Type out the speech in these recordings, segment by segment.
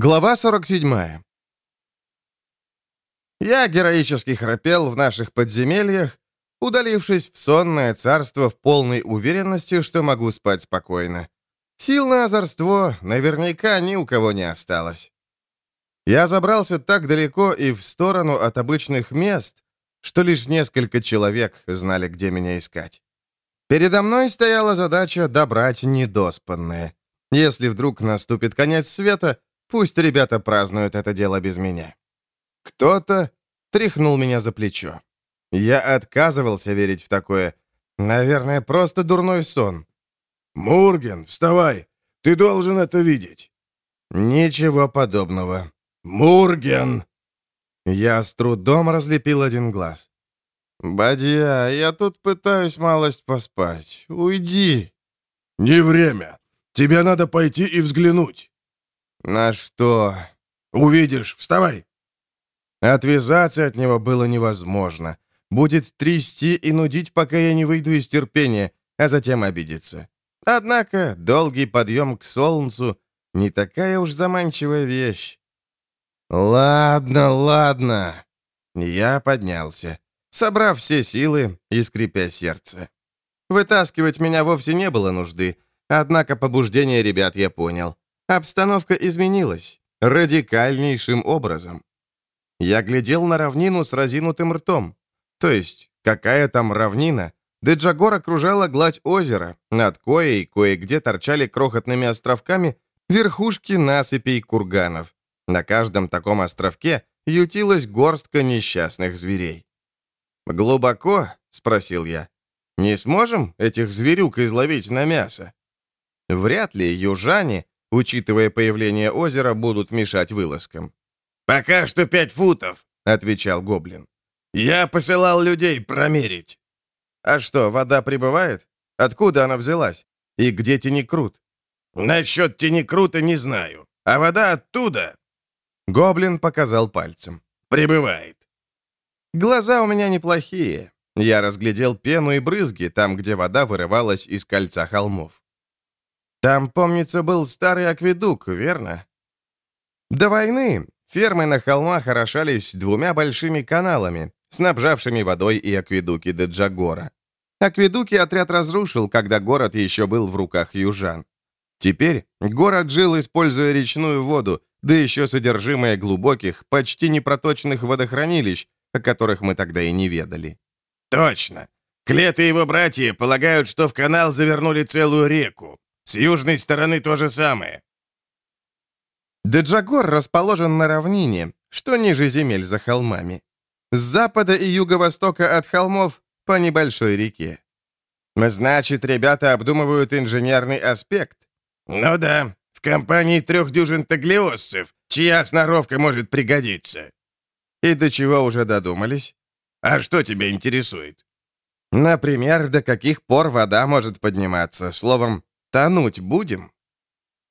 Глава 47. Я героически храпел в наших подземельях, удалившись в сонное царство в полной уверенности, что могу спать спокойно. Сил на озорство наверняка ни у кого не осталось. Я забрался так далеко и в сторону от обычных мест, что лишь несколько человек знали, где меня искать. Передо мной стояла задача добрать недоспанное. Если вдруг наступит конец света, пусть ребята празднуют это дело без меня. Кто-то тряхнул меня за плечо. Я отказывался верить в такое. Наверное, просто дурной сон. «Мурген, вставай! Ты должен это видеть!» «Ничего подобного». «Мурген!» Я с трудом разлепил один глаз. «Бадья, я тут пытаюсь малость поспать. Уйди!» «Не время. Тебе надо пойти и взглянуть». «На что?» «Увидишь. Вставай!» Отвязаться от него было невозможно. Будет трясти и нудить, пока я не выйду из терпения, а затем обидеться. Однако долгий подъем к солнцу — не такая уж заманчивая вещь. «Ладно, ладно». Я поднялся, собрав все силы и скрипя сердце. Вытаскивать меня вовсе не было нужды, однако побуждение ребят я понял. Обстановка изменилась радикальнейшим образом. Я глядел на равнину с разинутым ртом. То есть, какая там равнина? Деджагор окружала гладь озера, над коей кое-где торчали крохотными островками верхушки насыпей курганов. На каждом таком островке ютилась горстка несчастных зверей. «Глубоко?» — спросил я. «Не сможем этих зверюк изловить на мясо?» Вряд ли южане, учитывая появление озера, будут мешать вылазкам. «Пока что пять футов», — отвечал гоблин. «Я посылал людей промерить». «А что, вода прибывает? Откуда она взялась? И где Тенекрут?» «Насчет Тенекрута не знаю. А вода оттуда...» Гоблин показал пальцем. «Прибывает». Глаза у меня неплохие. Я разглядел пену и брызги там, где вода вырывалась из кольца холмов. Там, помнится, был старый акведук, верно? До войны Фермы на холмах орошались двумя большими каналами, снабжавшими водой и акведуки Деджагора. Акведуки отряд разрушил, когда город еще был в руках южан. Теперь город жил, используя речную воду, да еще содержимое глубоких, почти непроточных водохранилищ, о которых мы тогда и не ведали. «Точно! Клет и его братья полагают, что в канал завернули целую реку. С южной стороны то же самое. Деджагор расположен на равнине, что ниже земель за холмами. С запада и юго-востока от холмов по небольшой реке. Значит, ребята обдумывают инженерный аспект. Ну да, в компании трех дюжин таглиосцев, чья сноровка может пригодиться. И до чего уже додумались? А что тебя интересует? Например, до каких пор вода может подниматься. Словом, тонуть будем?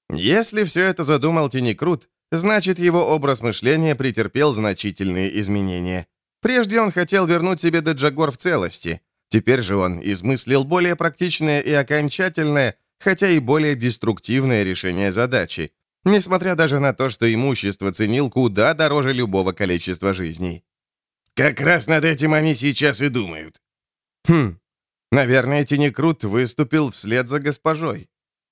Если все это задумал Тинекрут, значит, его образ мышления претерпел значительные изменения. Прежде он хотел вернуть себе Деджагор в целости. Теперь же он измыслил более практичное и окончательное, хотя и более деструктивное решение задачи, несмотря даже на то, что имущество ценил куда дороже любого количества жизней. «Как раз над этим они сейчас и думают». «Хм, наверное, Тинекрут выступил вслед за госпожой».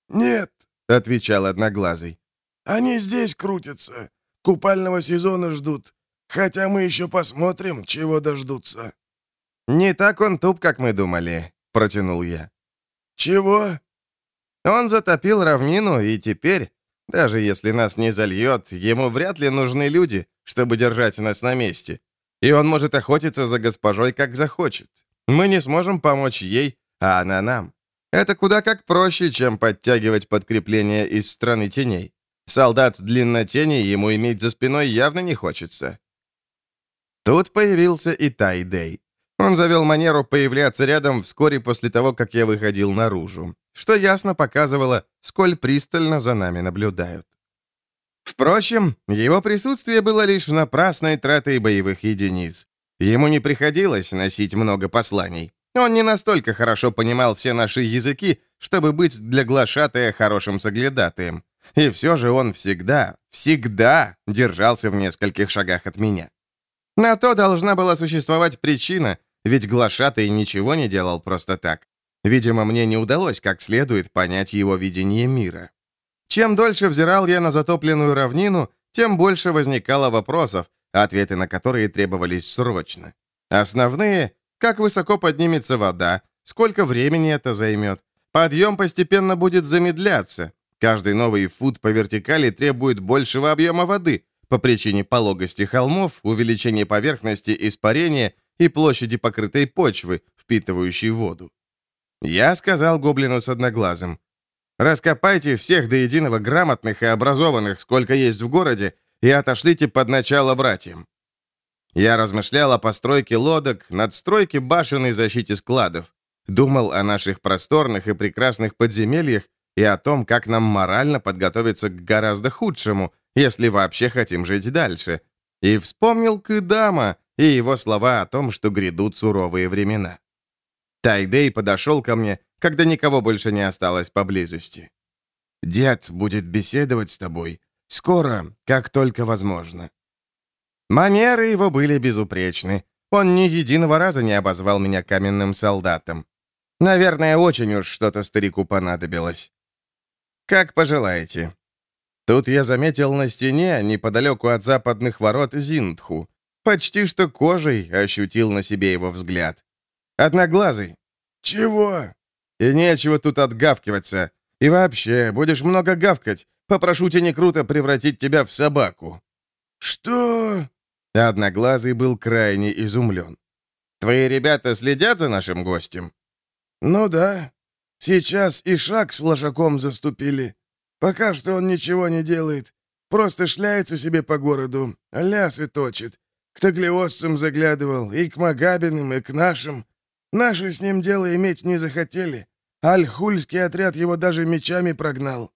«Нет, — отвечал Одноглазый. «Они здесь крутятся. Купального сезона ждут. Хотя мы еще посмотрим, чего дождутся». «Не так он туп, как мы думали», — протянул я. «Чего?» «Он затопил равнину, и теперь, даже если нас не зальет, ему вряд ли нужны люди, чтобы держать нас на месте. И он может охотиться за госпожой, как захочет. Мы не сможем помочь ей, а она нам. Это куда как проще, чем подтягивать подкрепление из страны теней. Солдат длиннотени ему иметь за спиной явно не хочется. Тут появился и Тайдей. Он завел манеру появляться рядом вскоре после того, как я выходил наружу, что ясно показывало, сколь пристально за нами наблюдают. Впрочем, его присутствие было лишь напрасной тратой боевых единиц. Ему не приходилось носить много посланий. Он не настолько хорошо понимал все наши языки, чтобы быть для глашатая хорошим соглядатаем. И все же он всегда, всегда держался в нескольких шагах от меня. На то должна была существовать причина, ведь глашатый ничего не делал просто так. Видимо, мне не удалось как следует понять его видение мира. Чем дольше взирал я на затопленную равнину, тем больше возникало вопросов, ответы на которые требовались срочно. Основные — как высоко поднимется вода, сколько времени это займет. Подъем постепенно будет замедляться. Каждый новый фут по вертикали требует большего объема воды по причине пологости холмов, увеличения поверхности испарения и площади покрытой почвы, впитывающей воду. Я сказал гоблину с одноглазым. «Раскопайте всех до единого грамотных и образованных, сколько есть в городе, и отошлите под начало братьям». Я размышлял о постройке лодок, надстройке башен и защите складов. Думал о наших просторных и прекрасных подземельях и о том, как нам морально подготовиться к гораздо худшему, если вообще хотим жить дальше. И вспомнил Кыдама и его слова о том, что грядут суровые времена. Тайдей подошел ко мне, когда никого больше не осталось поблизости. «Дед будет беседовать с тобой. Скоро, как только возможно». Манеры его были безупречны. Он ни единого раза не обозвал меня каменным солдатом. Наверное, очень уж что-то старику понадобилось. «Как пожелаете». Тут я заметил на стене, неподалеку от западных ворот, Зиндху. Почти что кожей ощутил на себе его взгляд. Одноглазый». «Чего?» «И нечего тут отгавкиваться. И вообще, будешь много гавкать. Попрошу тебя не круто превратить тебя в собаку». «Что?» Одноглазый был крайне изумлен. «Твои ребята следят за нашим гостем?» «Ну да. Сейчас и шаг с лошаком заступили. Пока что он ничего не делает. Просто шляется себе по городу, лясы точит. К таглиосцам заглядывал, и к Магабиным, и к нашим. Наши с ним дело иметь не захотели. Аль-Хульский отряд его даже мечами прогнал.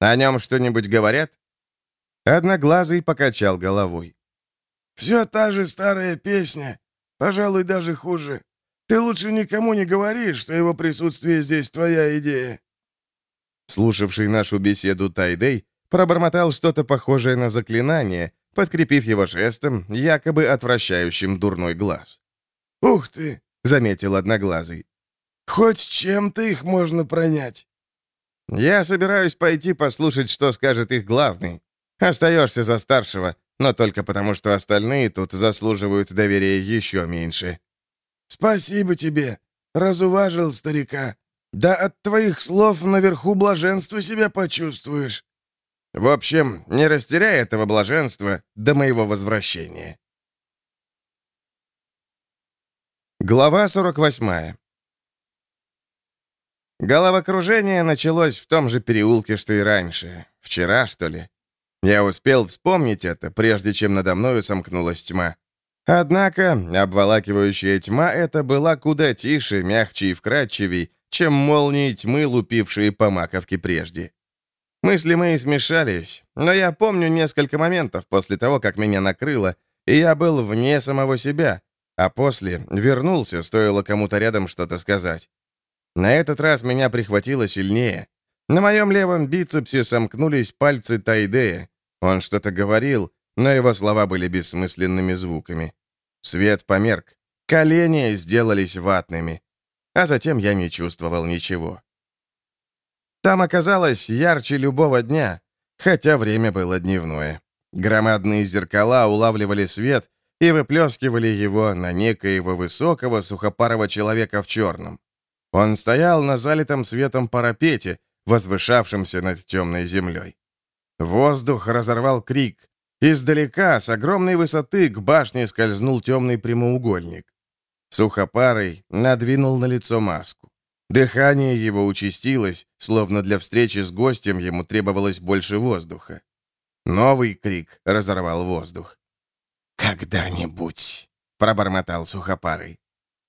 О нем что-нибудь говорят? Одноглазый покачал головой. Все та же старая песня. Пожалуй, даже хуже. Ты лучше никому не говори, что его присутствие здесь твоя идея. Слушавший нашу беседу Тайдей пробормотал что-то похожее на заклинание, подкрепив его жестом, якобы отвращающим дурной глаз. «Ух ты! — заметил Одноглазый. «Хоть чем-то их можно пронять». «Я собираюсь пойти послушать, что скажет их главный. Остаешься за старшего, но только потому, что остальные тут заслуживают доверия еще меньше». «Спасибо тебе. Разуважил старика. Да от твоих слов наверху блаженство себя почувствуешь». «В общем, не растеряй этого блаженства до моего возвращения». Глава 48 Головокружение началось в том же переулке, что и раньше. Вчера, что ли? Я успел вспомнить это, прежде чем надо мною сомкнулась тьма. Однако обволакивающая тьма эта была куда тише, мягче и вкрадчивей, чем молнии тьмы, лупившие по маковке прежде. Мысли мои смешались, но я помню несколько моментов после того, как меня накрыло, и я был вне самого себя — а после вернулся, стоило кому-то рядом что-то сказать. На этот раз меня прихватило сильнее. На моем левом бицепсе сомкнулись пальцы Тайдея. Он что-то говорил, но его слова были бессмысленными звуками. Свет померк. Колени сделались ватными. А затем я не чувствовал ничего. Там оказалось ярче любого дня, хотя время было дневное. Громадные зеркала улавливали свет, и выплескивали его на некоего высокого сухопарого человека в черном. Он стоял на залитом светом парапете, возвышавшемся над темной землей. Воздух разорвал крик. Издалека, с огромной высоты, к башне скользнул темный прямоугольник. Сухопарый надвинул на лицо маску. Дыхание его участилось, словно для встречи с гостем ему требовалось больше воздуха. Новый крик разорвал воздух. «Когда-нибудь», — пробормотал сухопарый.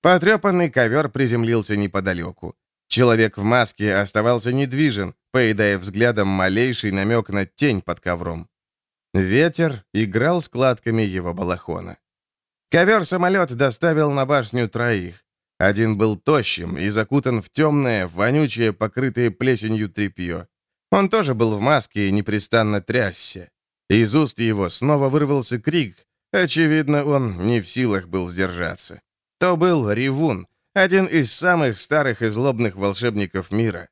Потрепанный ковер приземлился неподалеку. Человек в маске оставался недвижен, поедая взглядом малейший намек на тень под ковром. Ветер играл складками его балахона. Ковер-самолет доставил на башню троих. Один был тощим и закутан в темное, вонючее, покрытое плесенью тряпье. Он тоже был в маске и непрестанно трясся. Из уст его снова вырвался крик. Очевидно, он не в силах был сдержаться. То был Ревун, один из самых старых и злобных волшебников мира.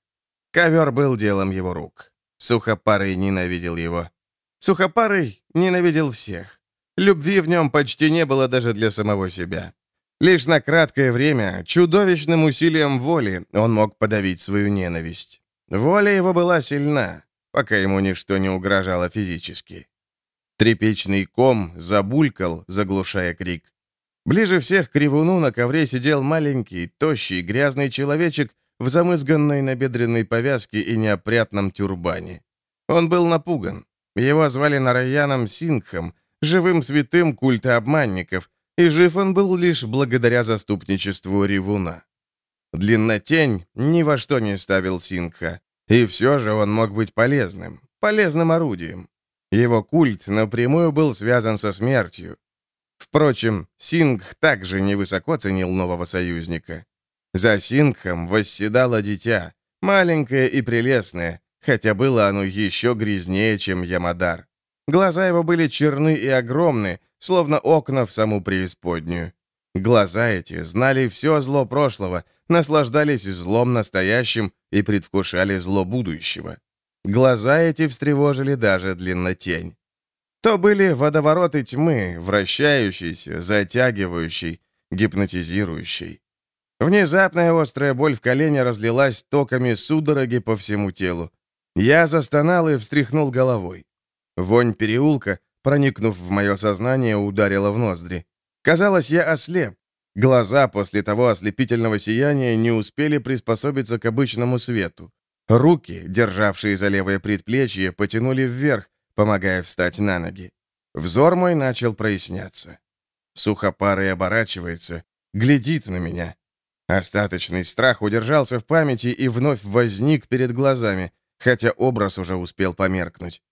Ковер был делом его рук. Сухопарый ненавидел его. Сухопарый ненавидел всех. Любви в нем почти не было даже для самого себя. Лишь на краткое время, чудовищным усилием воли, он мог подавить свою ненависть. Воля его была сильна, пока ему ничто не угрожало физически. Тряпичный ком забулькал, заглушая крик. Ближе всех к ревуну на ковре сидел маленький, тощий, грязный человечек в замызганной набедренной повязке и неопрятном тюрбане. Он был напуган. Его звали Нараяном Сингхом, живым святым культа обманников, и жив он был лишь благодаря заступничеству Ревуна. Длиннотень ни во что не ставил Сингха, и все же он мог быть полезным, полезным орудием. Его культ напрямую был связан со смертью. Впрочем, Сингх также невысоко ценил нового союзника. За Сингхом восседало дитя, маленькое и прелестное, хотя было оно еще грязнее, чем Ямадар. Глаза его были черны и огромны, словно окна в саму преисподнюю. Глаза эти знали все зло прошлого, наслаждались злом настоящим и предвкушали зло будущего. Глаза эти встревожили даже длиннотень. То были водовороты тьмы, вращающиеся, затягивающей, гипнотизирующей. Внезапная острая боль в колене разлилась токами судороги по всему телу. Я застонал и встряхнул головой. Вонь переулка, проникнув в мое сознание, ударила в ноздри. Казалось, я ослеп. Глаза после того ослепительного сияния не успели приспособиться к обычному свету. Руки, державшие за левое предплечье, потянули вверх, помогая встать на ноги. Взор мой начал проясняться. Сухопарый оборачивается, глядит на меня. Остаточный страх удержался в памяти и вновь возник перед глазами, хотя образ уже успел померкнуть.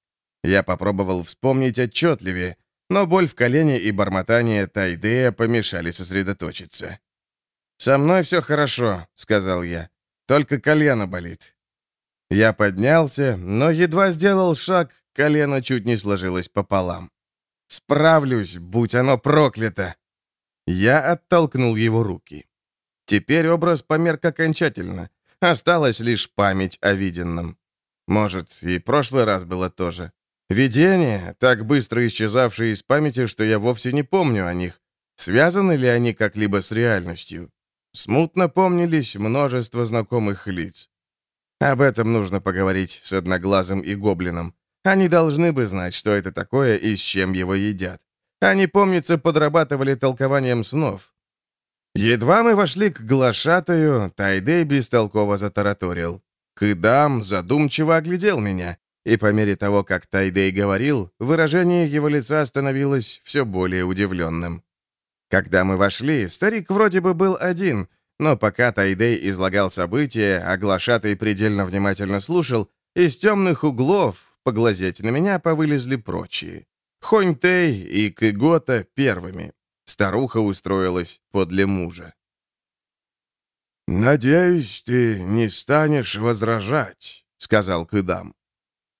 Я попробовал вспомнить отчетливее, но боль в колене и бормотание Тайдея помешали сосредоточиться. «Со мной все хорошо», — сказал я. «Только колено болит». Я поднялся, но едва сделал шаг, колено чуть не сложилось пополам. «Справлюсь, будь оно проклято!» Я оттолкнул его руки. Теперь образ померк окончательно. Осталась лишь память о виденном. Может, и прошлый раз было тоже. Видения, так быстро исчезавшие из памяти, что я вовсе не помню о них. Связаны ли они как-либо с реальностью? Смутно помнились множество знакомых лиц. Об этом нужно поговорить с Одноглазым и Гоблином. Они должны бы знать, что это такое и с чем его едят. Они, помнится, подрабатывали толкованием снов. Едва мы вошли к глашатаю, Тайдей бестолково затараторил. Кыдам задумчиво оглядел меня и по мере того, как Тайдей говорил, выражение его лица становилось все более удивленным. Когда мы вошли, старик вроде бы был один, но пока Тайдей излагал события, а глашатый предельно внимательно слушал, из темных углов поглазеть на меня повылезли прочие. Хонь-Тэй и Кыгота первыми. Старуха устроилась подле мужа. «Надеюсь, ты не станешь возражать», — сказал Кыдам.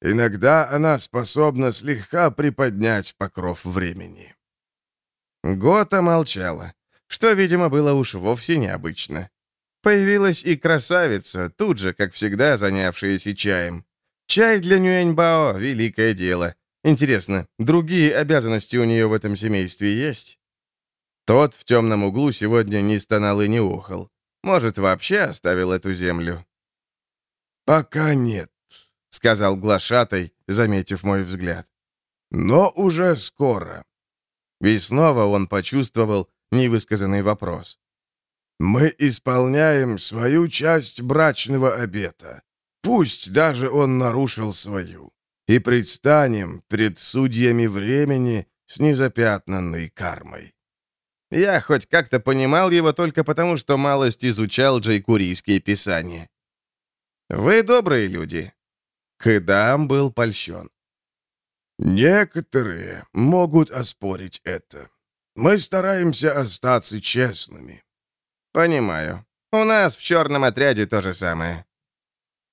Иногда она способна слегка приподнять покров времени. Гота молчала, что, видимо, было уж вовсе необычно. Появилась и красавица, тут же, как всегда, занявшаяся чаем. Чай для Нюэньбао — великое дело. Интересно, другие обязанности у нее в этом семействе есть? Тот в темном углу сегодня не стонал и не ухал. Может, вообще оставил эту землю? «Пока нет», — сказал глашатай, заметив мой взгляд. «Но уже скоро». И снова он почувствовал невысказанный вопрос. «Мы исполняем свою часть брачного обета, пусть даже он нарушил свою, и предстанем пред судьями времени с незапятнанной кармой». Я хоть как-то понимал его только потому, что малость изучал джайкурийские писания. «Вы добрые люди», Кыдам был польщен. «Некоторые могут оспорить это. Мы стараемся остаться честными». «Понимаю. У нас в черном отряде то же самое».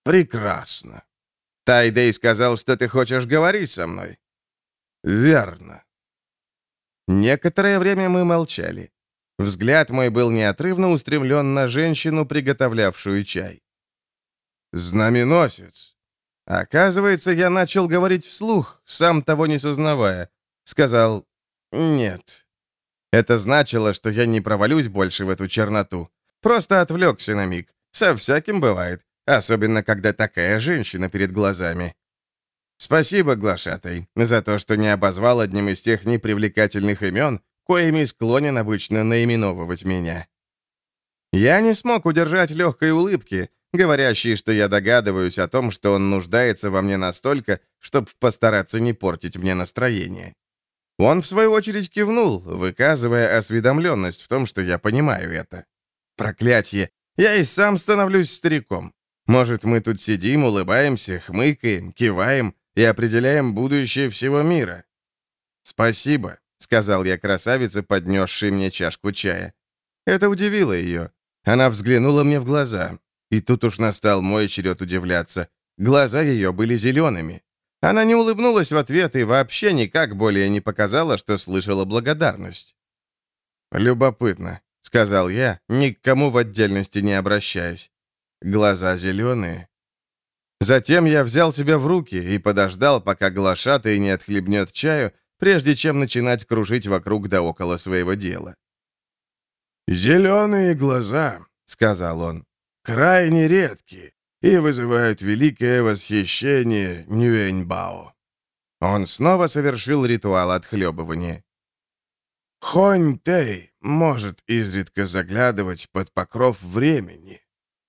«Прекрасно. Тайдей сказал, что ты хочешь говорить со мной. Верно. Некоторое время мы молчали. Взгляд мой был неотрывно устремлен на женщину, приготовлявшую чай. «Знаменосец!» Оказывается, я начал говорить вслух, сам того не сознавая. Сказал «нет». Это значило, что я не провалюсь больше в эту черноту. Просто отвлекся на миг. Со всяким бывает, особенно когда такая женщина перед глазами. Спасибо, глашатай, за то, что не обозвал одним из тех непривлекательных имен, коими склонен обычно наименовывать меня. Я не смог удержать легкой улыбки, говорящей, что я догадываюсь о том, что он нуждается во мне настолько, чтобы постараться не портить мне настроение. Он, в свою очередь, кивнул, выказывая осведомленность в том, что я понимаю это. Проклятье! Я и сам становлюсь стариком. Может, мы тут сидим, улыбаемся, хмыкаем, киваем и определяем будущее всего мира. «Спасибо», — сказал я красавице, поднесшей мне чашку чая. Это удивило ее. Она взглянула мне в глаза. И тут уж настал мой черед удивляться. Глаза ее были зелеными. Она не улыбнулась в ответ и вообще никак более не показала, что слышала благодарность. «Любопытно», — сказал я, ни к кому в отдельности не обращаясь. Глаза зеленые. Затем я взял себя в руки и подождал, пока глашатый не отхлебнет чаю, прежде чем начинать кружить вокруг да около своего дела. «Зеленые глаза», — сказал он, — «крайне редкие и вызывают великое восхищение Нюэньбао». Он снова совершил ритуал отхлебывания. Хонь Тэй может изредка заглядывать под покров времени,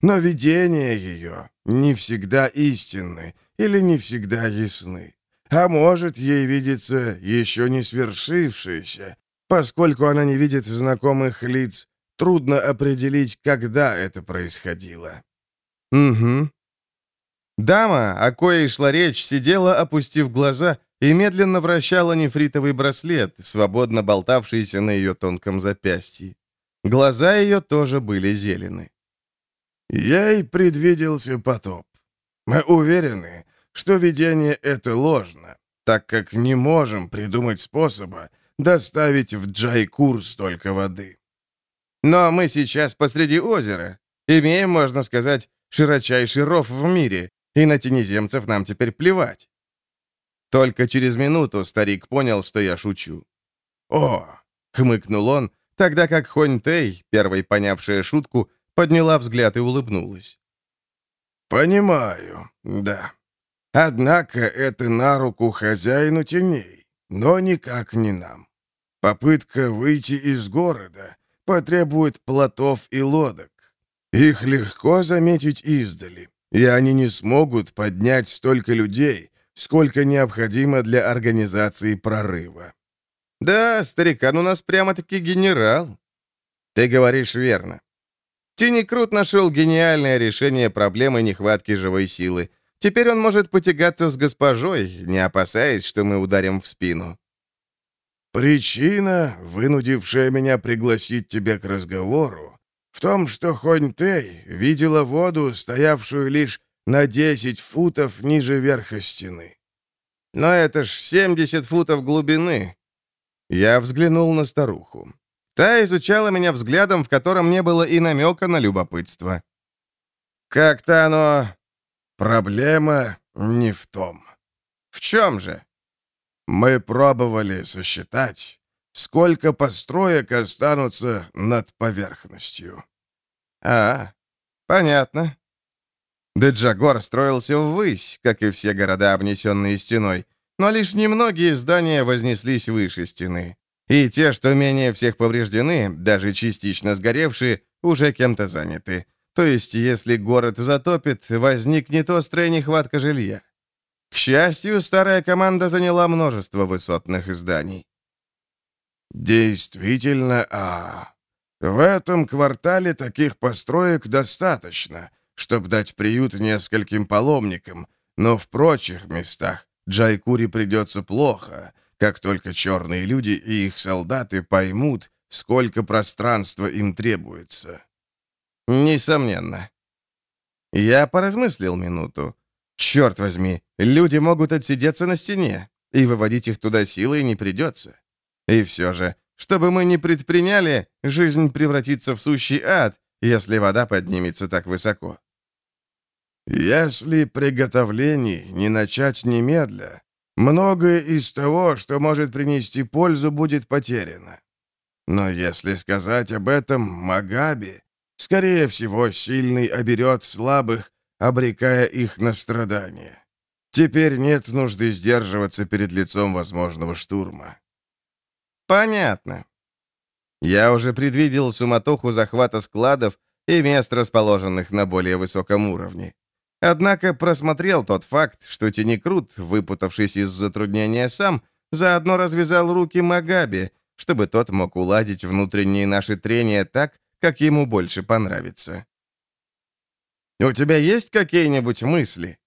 но видения ее не всегда истинны или не всегда ясны. А может, ей видится еще не свершившееся, поскольку она не видит знакомых лиц, трудно определить, когда это происходило. Угу. Дама, о коей шла речь, сидела, опустив глаза, и медленно вращала нефритовый браслет, свободно болтавшийся на ее тонком запястье. Глаза ее тоже были зелены. Ей предвиделся потоп. Мы уверены, что видение это ложно, так как не можем придумать способа доставить в Джайкур столько воды. Но мы сейчас посреди озера. Имеем, можно сказать, широчайший ров в мире, и на тенеземцев нам теперь плевать. Только через минуту старик понял, что я шучу. «О!» — хмыкнул он, тогда как Хонь Тэй, первой понявшая шутку, подняла взгляд и улыбнулась. «Понимаю, да. Однако это на руку хозяину теней, но никак не нам. Попытка выйти из города потребует плотов и лодок. Их легко заметить издали, и они не смогут поднять столько людей, сколько необходимо для организации прорыва. Да, старикан у нас прямо-таки генерал. Ты говоришь верно. Тинекрут нашел гениальное решение проблемы нехватки живой силы. Теперь он может потягаться с госпожой, не опасаясь, что мы ударим в спину. Причина, вынудившая меня пригласить тебя к разговору, в том, что Хонь-Тэй видела воду, стоявшую лишь на 10 футов ниже верха стены. Но это ж 70 футов глубины. Я взглянул на старуху. Та изучала меня взглядом, в котором не было и намека на любопытство. «Как-то оно...» «Проблема не в том». «В чем же?» «Мы пробовали сосчитать, сколько построек останутся над поверхностью». «А, понятно». Деджагор строился ввысь, как и все города, обнесенные стеной, но лишь немногие здания вознеслись выше стены. И те, что менее всех повреждены, даже частично сгоревшие, уже кем-то заняты. То есть, если город затопит, возникнет острая нехватка жилья. К счастью, старая команда заняла множество высотных зданий. «Действительно, а... В этом квартале таких построек достаточно, чтобы дать приют нескольким паломникам, но в прочих местах Джайкури придется плохо, как только черные люди и их солдаты поймут, сколько пространства им требуется. Несомненно. Я поразмыслил минуту. Черт возьми, люди могут отсидеться на стене, и выводить их туда силой не придется. И все же, чтобы мы не предприняли, жизнь превратится в сущий ад, если вода поднимется так высоко. Если приготовлений не начать немедля, многое из того, что может принести пользу, будет потеряно. Но если сказать об этом Магаби, скорее всего, сильный оберет слабых, обрекая их на страдания. Теперь нет нужды сдерживаться перед лицом возможного штурма. Понятно. Я уже предвидел суматоху захвата складов и мест, расположенных на более высоком уровне. Однако просмотрел тот факт, что Тенекрут, выпутавшись из затруднения сам, заодно развязал руки Магаби, чтобы тот мог уладить внутренние наши трения так, как ему больше понравится. «У тебя есть какие-нибудь мысли?»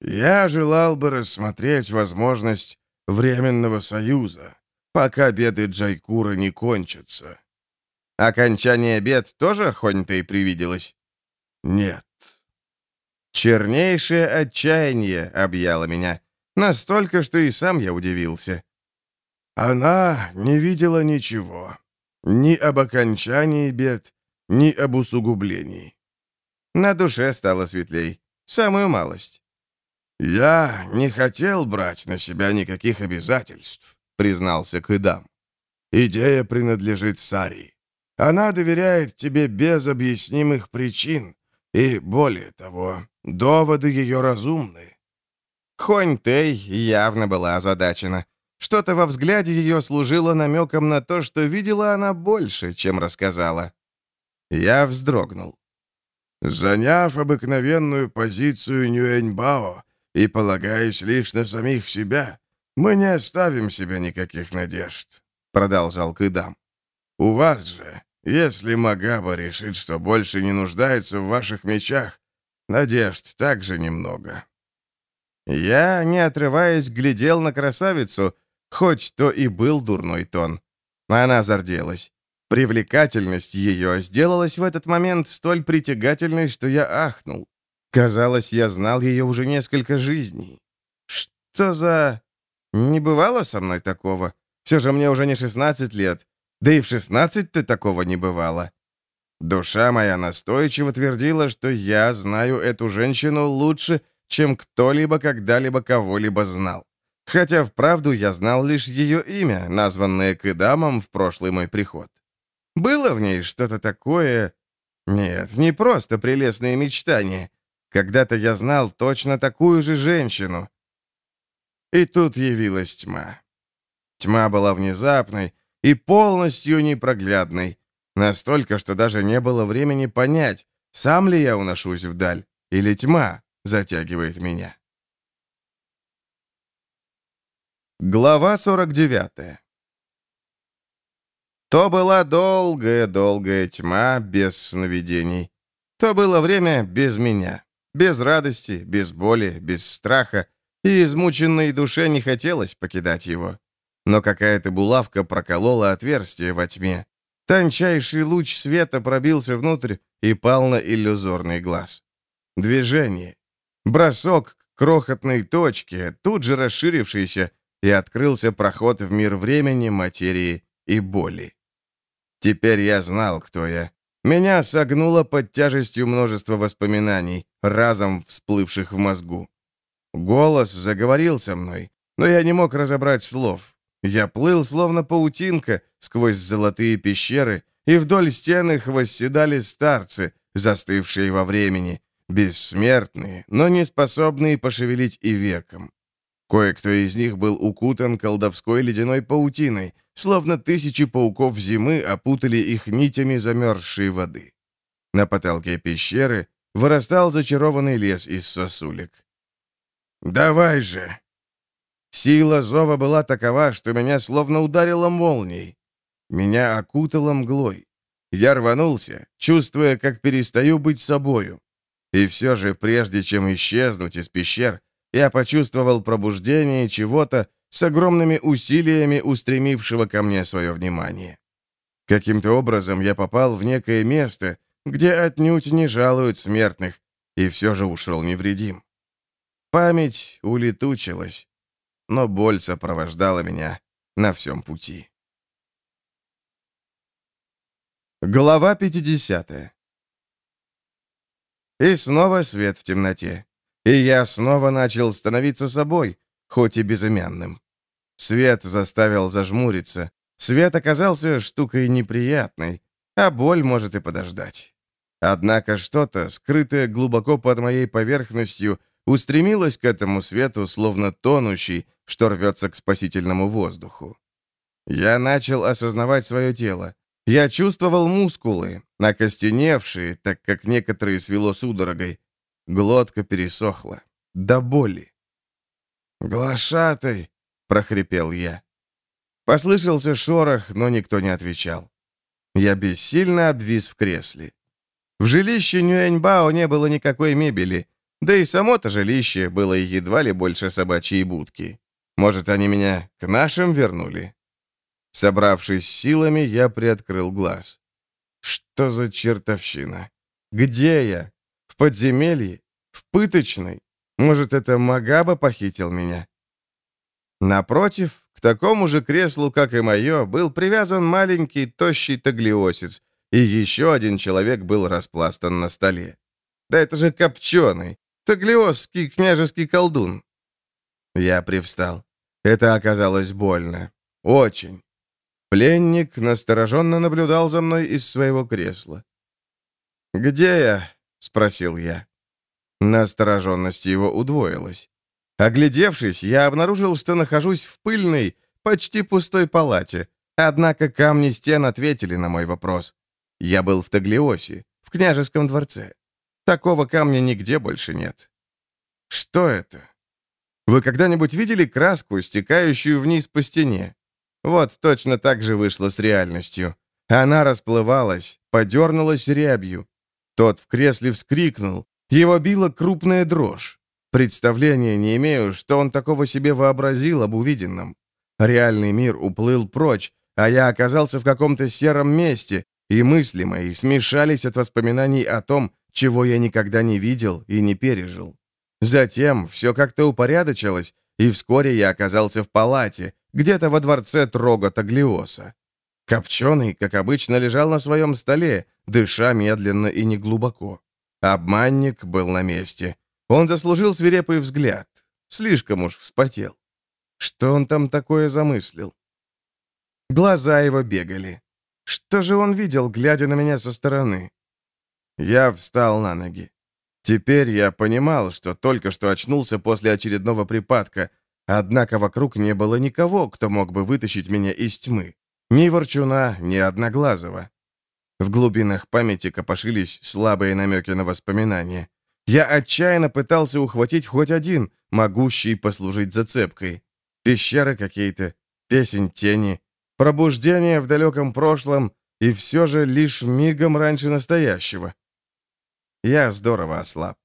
«Я желал бы рассмотреть возможность Временного Союза, пока беды Джайкура не кончатся». «Окончание бед тоже Хоньтой привиделось?» «Нет». Чернейшее отчаяние объяло меня. Настолько, что и сам я удивился. Она не видела ничего. Ни об окончании бед, ни об усугублении. На душе стало светлей. Самую малость. «Я не хотел брать на себя никаких обязательств», — признался Кыдам. «Идея принадлежит Сари. Она доверяет тебе без объяснимых причин, и, более того, Доводы ее разумны. Хонь Тэй явно была озадачена. Что-то во взгляде ее служило намеком на то, что видела она больше, чем рассказала. Я вздрогнул. «Заняв обыкновенную позицию Нюэньбао и полагаясь лишь на самих себя, мы не оставим себе никаких надежд», — продолжал Кыдам. «У вас же, если Магаба решит, что больше не нуждается в ваших мечах, Надежд также немного. Я, не отрываясь, глядел на красавицу, хоть то и был дурной тон. Она зарделась. Привлекательность ее сделалась в этот момент столь притягательной, что я ахнул. Казалось, я знал ее уже несколько жизней. Что за... Не бывало со мной такого. Все же мне уже не 16 лет. Да и в 16-то такого не бывало. Душа моя настойчиво твердила, что я знаю эту женщину лучше, чем кто-либо когда-либо кого-либо знал. Хотя вправду я знал лишь ее имя, названное Кыдамом в прошлый мой приход. Было в ней что-то такое... Нет, не просто прелестные мечтания. Когда-то я знал точно такую же женщину. И тут явилась тьма. Тьма была внезапной и полностью непроглядной, Настолько, что даже не было времени понять, сам ли я уношусь вдаль, или тьма затягивает меня. Глава 49 То была долгая-долгая тьма без сновидений. То было время без меня. Без радости, без боли, без страха. И измученной душе не хотелось покидать его. Но какая-то булавка проколола отверстие во тьме. Тончайший луч света пробился внутрь и пал на иллюзорный глаз. Движение. Бросок к крохотной точке, тут же расширившийся, и открылся проход в мир времени, материи и боли. Теперь я знал, кто я. Меня согнуло под тяжестью множества воспоминаний, разом всплывших в мозгу. Голос заговорил со мной, но я не мог разобрать слов. Я плыл, словно паутинка, сквозь золотые пещеры, и вдоль стен их восседали старцы, застывшие во времени, бессмертные, но не способные пошевелить и веком. Кое-кто из них был укутан колдовской ледяной паутиной, словно тысячи пауков зимы опутали их нитями замерзшей воды. На потолке пещеры вырастал зачарованный лес из сосулек. «Давай же!» Сила зова была такова, что меня словно ударило молнией. Меня окутало мглой. Я рванулся, чувствуя, как перестаю быть собою. И все же, прежде чем исчезнуть из пещер, я почувствовал пробуждение чего-то с огромными усилиями устремившего ко мне свое внимание. Каким-то образом я попал в некое место, где отнюдь не жалуют смертных, и все же ушел невредим. Память улетучилась, но боль сопровождала меня на всем пути. Глава 50 И снова свет в темноте. И я снова начал становиться собой, хоть и безымянным. Свет заставил зажмуриться. Свет оказался штукой неприятной, а боль может и подождать. Однако что-то, скрытое глубоко под моей поверхностью, устремилось к этому свету, словно тонущий, что рвется к спасительному воздуху. Я начал осознавать свое тело. Я чувствовал мускулы, окостеневшие, так как некоторые свело судорогой. Глотка пересохла. До боли. «Глашатай!» — прохрипел я. Послышался шорох, но никто не отвечал. Я бессильно обвис в кресле. В жилище Нюэньбао не было никакой мебели, да и само-то жилище было едва ли больше собачьей будки. Может, они меня к нашим вернули? Собравшись силами, я приоткрыл глаз. Что за чертовщина? Где я? В подземелье? В пыточной? Может, это Магаба похитил меня? Напротив, к такому же креслу, как и мое, был привязан маленький тощий таглиосец, и еще один человек был распластан на столе. Да это же копченый, таглиосский княжеский колдун. Я привстал. Это оказалось больно. Очень. Пленник настороженно наблюдал за мной из своего кресла. «Где я?» — спросил я. Настороженность его удвоилась. Оглядевшись, я обнаружил, что нахожусь в пыльной, почти пустой палате. Однако камни стен ответили на мой вопрос. Я был в Таглиосе, в княжеском дворце. Такого камня нигде больше нет. Что это? Вы когда-нибудь видели краску, стекающую вниз по стене? Вот точно так же вышло с реальностью. Она расплывалась, подернулась рябью. Тот в кресле вскрикнул. Его била крупная дрожь. Представления не имею, что он такого себе вообразил об увиденном. Реальный мир уплыл прочь, а я оказался в каком-то сером месте, и мысли мои смешались от воспоминаний о том, чего я никогда не видел и не пережил. Затем все как-то упорядочилось, и вскоре я оказался в палате, где-то во дворце Трога Таглиоса. Копченый, как обычно, лежал на своем столе, дыша медленно и неглубоко. Обманник был на месте. Он заслужил свирепый взгляд. Слишком уж вспотел. Что он там такое замыслил? Глаза его бегали. Что же он видел, глядя на меня со стороны? Я встал на ноги. Теперь я понимал, что только что очнулся после очередного припадка, однако вокруг не было никого, кто мог бы вытащить меня из тьмы. Ни Ворчуна, ни Одноглазого. В глубинах памяти копошились слабые намеки на воспоминания. Я отчаянно пытался ухватить хоть один, могущий послужить зацепкой. Пещеры какие-то, песень тени, пробуждение в далеком прошлом и все же лишь мигом раньше настоящего. Я здорово ослаб.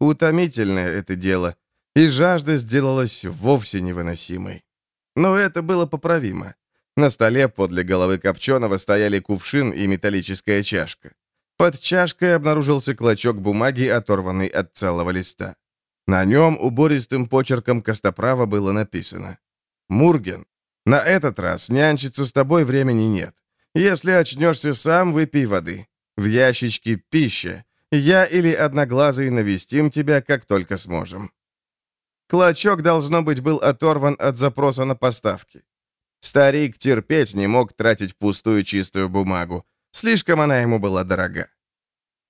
Утомительное это дело, и жажда сделалась вовсе невыносимой. Но это было поправимо. На столе подле головы Копченого стояли кувшин и металлическая чашка. Под чашкой обнаружился клочок бумаги, оторванный от целого листа. На нем убористым почерком Костоправа было написано «Мурген, на этот раз нянчиться с тобой времени нет. Если очнешься сам, выпей воды. В ящичке пища, я или Одноглазый навестим тебя, как только сможем». Клочок, должно быть, был оторван от запроса на поставки. Старик терпеть не мог тратить пустую чистую бумагу. Слишком она ему была дорога.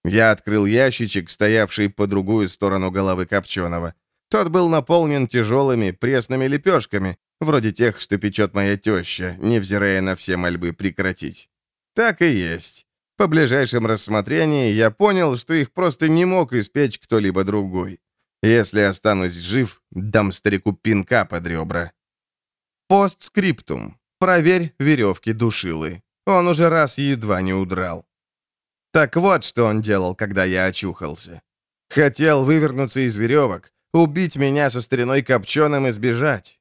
Я открыл ящичек, стоявший по другую сторону головы Копченого. Тот был наполнен тяжелыми пресными лепешками, вроде тех, что печет моя теща, невзирая на все мольбы прекратить. Так и есть. По ближайшем рассмотрении я понял, что их просто не мог испечь кто-либо другой. Если останусь жив, дам старику пинка под ребра. Постскриптум. Проверь веревки душилы. Он уже раз едва не удрал. Так вот, что он делал, когда я очухался. Хотел вывернуться из веревок, убить меня со стариной копченым и сбежать.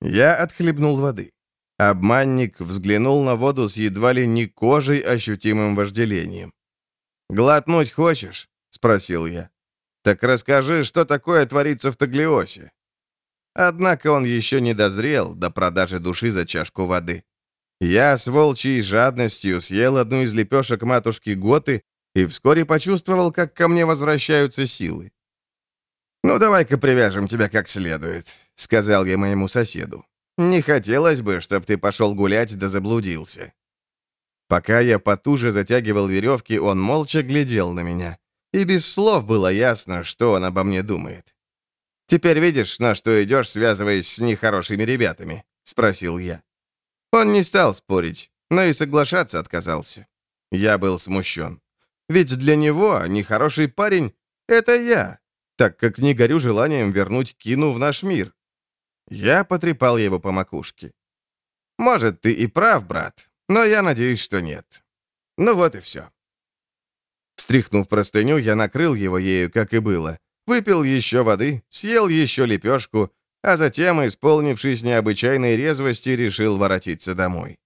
Я отхлебнул воды. Обманник взглянул на воду с едва ли не кожей ощутимым вожделением. «Глотнуть хочешь?» — спросил я. Так расскажи, что такое творится в Таглиосе. Однако он еще не дозрел до продажи души за чашку воды. Я с волчьей жадностью съел одну из лепешек матушки Готы и вскоре почувствовал, как ко мне возвращаются силы. «Ну, давай-ка привяжем тебя как следует», — сказал я моему соседу. «Не хотелось бы, чтобы ты пошел гулять да заблудился». Пока я потуже затягивал веревки, он молча глядел на меня. И без слов было ясно, что он обо мне думает. «Теперь видишь, на что идешь, связываясь с нехорошими ребятами?» — спросил я. Он не стал спорить, но и соглашаться отказался. Я был смущен. Ведь для него нехороший парень — это я, так как не горю желанием вернуть Кину в наш мир. Я потрепал его по макушке. «Может, ты и прав, брат, но я надеюсь, что нет. Ну вот и все». Встряхнув простыню, я накрыл его ею, как и было. Выпил еще воды, съел еще лепешку, а затем, исполнившись необычайной резвости, решил воротиться домой.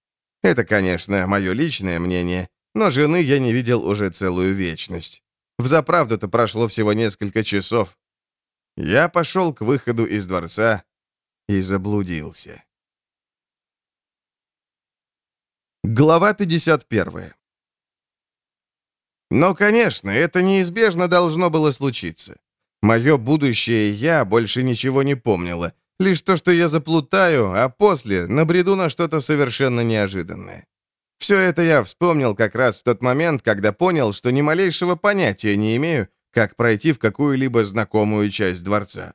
Это, конечно, мое личное мнение, но жены я не видел уже целую вечность. Взаправду-то прошло всего несколько часов. Я пошел к выходу из дворца и заблудился. Глава 51 Но, конечно, это неизбежно должно было случиться. Мое будущее «я» больше ничего не помнило, лишь то, что я заплутаю, а после набреду на что-то совершенно неожиданное. Все это я вспомнил как раз в тот момент, когда понял, что ни малейшего понятия не имею, как пройти в какую-либо знакомую часть дворца.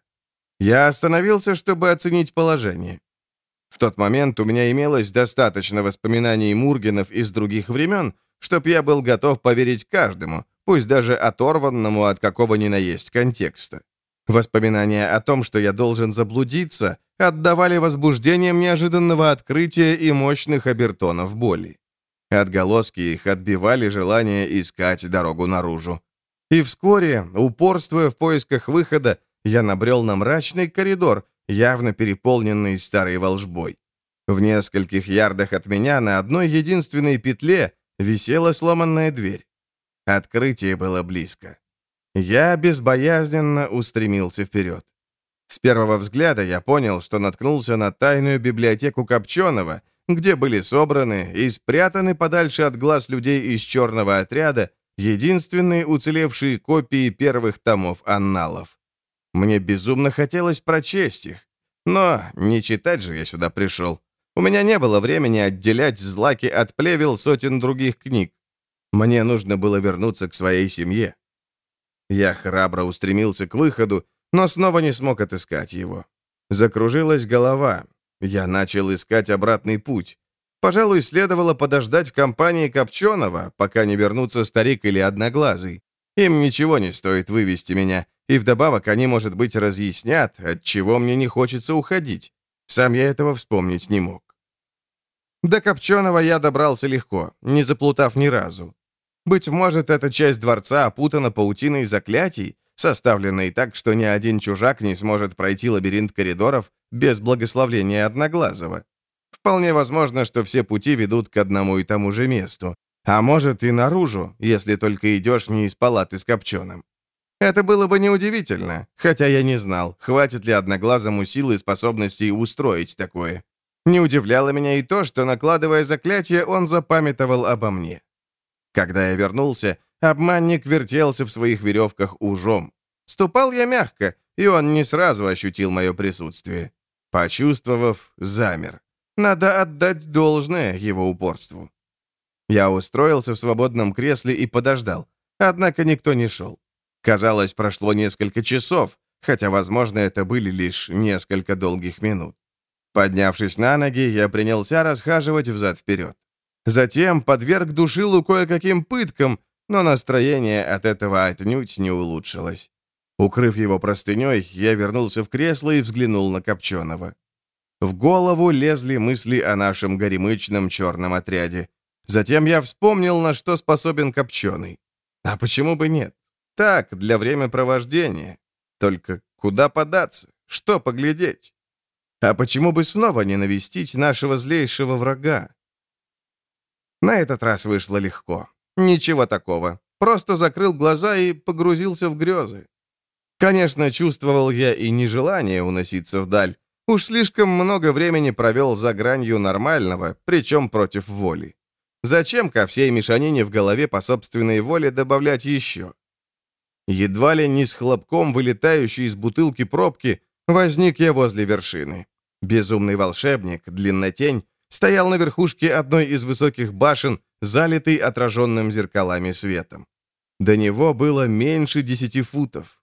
Я остановился, чтобы оценить положение. В тот момент у меня имелось достаточно воспоминаний Мургенов из других времен, чтоб я был готов поверить каждому, пусть даже оторванному от какого ни на есть контекста. Воспоминания о том, что я должен заблудиться, отдавали возбуждением неожиданного открытия и мощных обертонов боли. Отголоски их отбивали желание искать дорогу наружу. И вскоре, упорствуя в поисках выхода, я набрел на мрачный коридор, явно переполненный старой волжбой. В нескольких ярдах от меня на одной единственной петле висела сломанная дверь. Открытие было близко. Я безбоязненно устремился вперед. С первого взгляда я понял, что наткнулся на тайную библиотеку Копченого — где были собраны и спрятаны подальше от глаз людей из черного отряда единственные уцелевшие копии первых томов анналов. Мне безумно хотелось прочесть их, но не читать же я сюда пришел. У меня не было времени отделять злаки от плевел сотен других книг. Мне нужно было вернуться к своей семье. Я храбро устремился к выходу, но снова не смог отыскать его. Закружилась голова, я начал искать обратный путь. Пожалуй, следовало подождать в компании Копченого, пока не вернутся старик или Одноглазый. Им ничего не стоит вывести меня, и вдобавок они, может быть, разъяснят, от чего мне не хочется уходить. Сам я этого вспомнить не мог. До Копченого я добрался легко, не заплутав ни разу. Быть может, эта часть дворца опутана паутиной заклятий, составленной так, что ни один чужак не сможет пройти лабиринт коридоров без благословления Одноглазого. Вполне возможно, что все пути ведут к одному и тому же месту, а может и наружу, если только идешь не из палаты с копченым. Это было бы неудивительно, хотя я не знал, хватит ли Одноглазому силы и способностей устроить такое. Не удивляло меня и то, что, накладывая заклятие, он запамятовал обо мне. Когда я вернулся, обманник вертелся в своих веревках ужом. Ступал я мягко, и он не сразу ощутил мое присутствие. Почувствовав, замер. Надо отдать должное его упорству. Я устроился в свободном кресле и подождал. Однако никто не шел. Казалось, прошло несколько часов, хотя, возможно, это были лишь несколько долгих минут. Поднявшись на ноги, я принялся расхаживать взад-вперед. Затем подверг душилу кое-каким пыткам, но настроение от этого отнюдь не улучшилось. Укрыв его простыней, я вернулся в кресло и взглянул на Копченого. В голову лезли мысли о нашем горемычном черном отряде. Затем я вспомнил, на что способен Копченый. А почему бы нет? Так, для времяпровождения. Только куда податься? Что поглядеть? А почему бы снова не навестить нашего злейшего врага? На этот раз вышло легко. Ничего такого. Просто закрыл глаза и погрузился в грезы. Конечно, чувствовал я и нежелание уноситься вдаль. Уж слишком много времени провел за гранью нормального, причем против воли. Зачем ко всей мешанине в голове по собственной воле добавлять еще? Едва ли не с хлопком, вылетающей из бутылки пробки, возник я возле вершины. Безумный волшебник, длиннотень, стоял на верхушке одной из высоких башен, залитый отраженным зеркалами светом. До него было меньше десяти футов.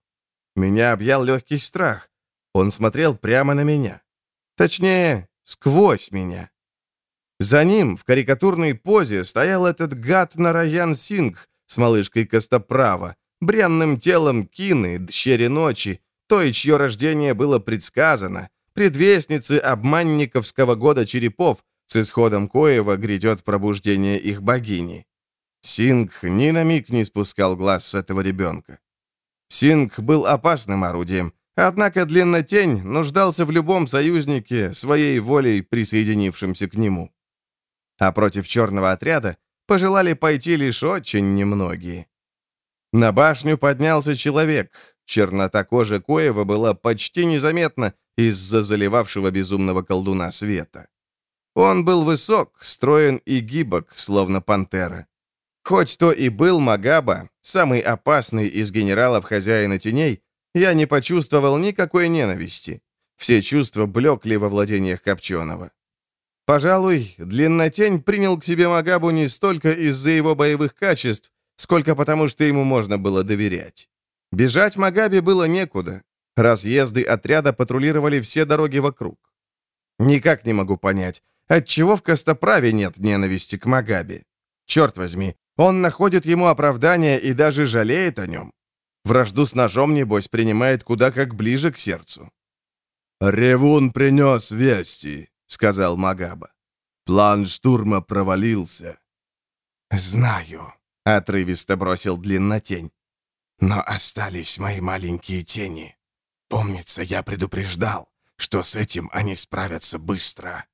Меня объял легкий страх. Он смотрел прямо на меня. Точнее, сквозь меня. За ним в карикатурной позе стоял этот гад Нараян Сингх с малышкой Костоправа, бренным телом Кины, дщери ночи, той, чье рождение было предсказано, предвестницы обманниковского года черепов, с исходом коего грядет пробуждение их богини. Сингх ни на миг не спускал глаз с этого ребенка. Сингх был опасным орудием, однако Длиннотень нуждался в любом союзнике, своей волей присоединившемся к нему. А против черного отряда пожелали пойти лишь очень немногие. На башню поднялся человек. Чернота кожи Коева была почти незаметна из-за заливавшего безумного колдуна света. Он был высок, строен и гибок, словно пантера. Хоть то и был Магаба, самый опасный из генералов хозяина теней, я не почувствовал никакой ненависти. Все чувства блекли во владениях Копченого. Пожалуй, Длиннотень принял к себе Магабу не столько из-за его боевых качеств, сколько потому, что ему можно было доверять. Бежать Магабе было некуда. Разъезды отряда патрулировали все дороги вокруг. Никак не могу понять, отчего в Костоправе нет ненависти к Магабе. Черт возьми, он находит ему оправдание и даже жалеет о нем. Вражду с ножом, небось, принимает куда как ближе к сердцу. «Ревун принес вести», — сказал Магаба. «План штурма провалился». «Знаю», — отрывисто бросил длиннотень. «Но остались мои маленькие тени. Помнится, я предупреждал, что с этим они справятся быстро.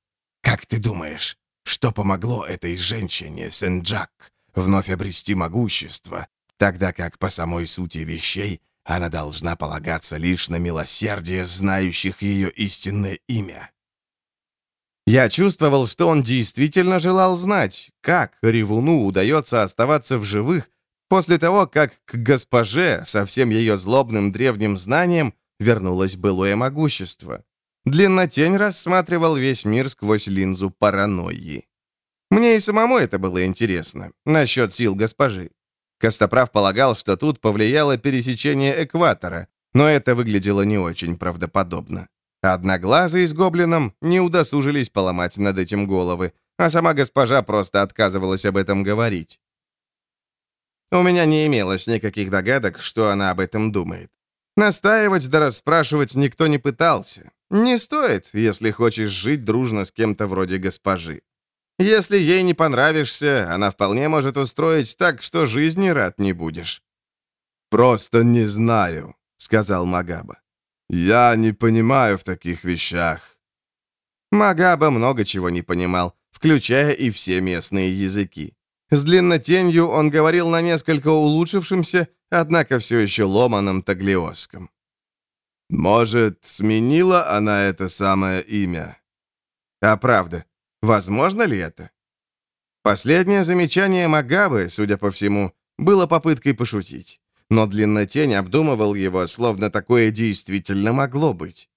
Как ты думаешь, что помогло этой женщине, Сенджак, вновь обрести могущество, тогда как по самой сути вещей она должна полагаться лишь на милосердие знающих ее истинное имя?» Я чувствовал, что он действительно желал знать, как Ревуну удается оставаться в живых после того, как к госпоже со всем ее злобным древним знанием вернулось былое могущество. Длиннотень рассматривал весь мир сквозь линзу паранойи. Мне и самому это было интересно, насчет сил госпожи. Костоправ полагал, что тут повлияло пересечение экватора, но это выглядело не очень правдоподобно. Одноглазые с гоблином не удосужились поломать над этим головы, а сама госпожа просто отказывалась об этом говорить. У меня не имелось никаких догадок, что она об этом думает. Настаивать да расспрашивать никто не пытался. Не стоит, если хочешь жить дружно с кем-то вроде госпожи. Если ей не понравишься, она вполне может устроить так, что жизни рад не будешь. «Просто не знаю», — сказал Магаба. «Я не понимаю в таких вещах». Магаба много чего не понимал, включая и все местные языки. С длиннотенью он говорил на несколько улучшившемся, однако все еще ломаном таглиоском. «Может, сменила она это самое имя?» «А правда, возможно ли это?» Последнее замечание Магабы, судя по всему, было попыткой пошутить но длиннотень обдумывал его, словно такое действительно могло быть.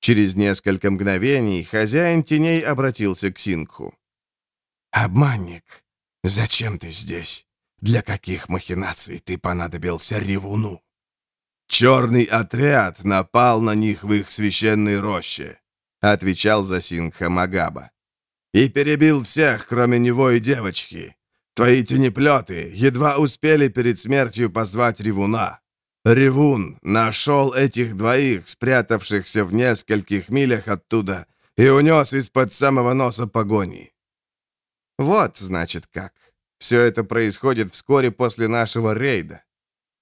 Через несколько мгновений хозяин теней обратился к Синку. «Обманник, зачем ты здесь? Для каких махинаций ты понадобился ревуну?» «Черный отряд напал на них в их священной роще», — отвечал за Сингха Магаба. «И перебил всех, кроме него и девочки. Твои тенеплеты едва успели перед смертью позвать Ревуна. Ревун нашел этих двоих, спрятавшихся в нескольких милях оттуда, и унес из-под самого носа погони. Вот, значит, как. Все это происходит вскоре после нашего рейда.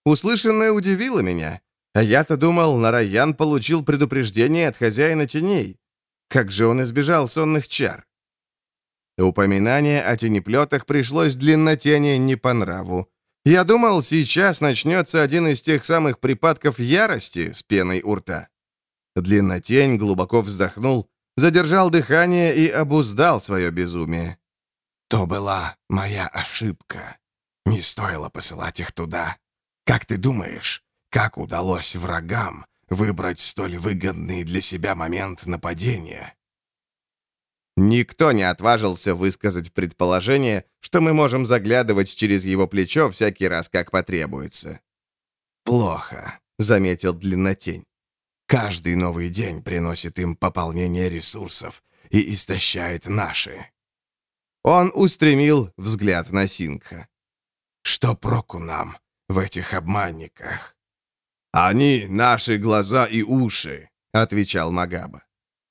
Услышанное удивило меня, а я-то думал, Нараян получил предупреждение от хозяина теней. Как же он избежал сонных чар? Упоминание о тенеплетах пришлось длиннотене не по нраву. Я думал, сейчас начнется один из тех самых припадков ярости с пеной у рта. Длиннотень глубоко вздохнул, задержал дыхание и обуздал свое безумие. «То была моя ошибка. Не стоило посылать их туда. Как ты думаешь, как удалось врагам выбрать столь выгодный для себя момент нападения?» Никто не отважился высказать предположение, что мы можем заглядывать через его плечо всякий раз, как потребуется. «Плохо», — заметил Длиннотень. «Каждый новый день приносит им пополнение ресурсов и истощает наши». Он устремил взгляд на Сингха. «Что проку нам в этих обманниках?» «Они — наши глаза и уши», — отвечал Магаба.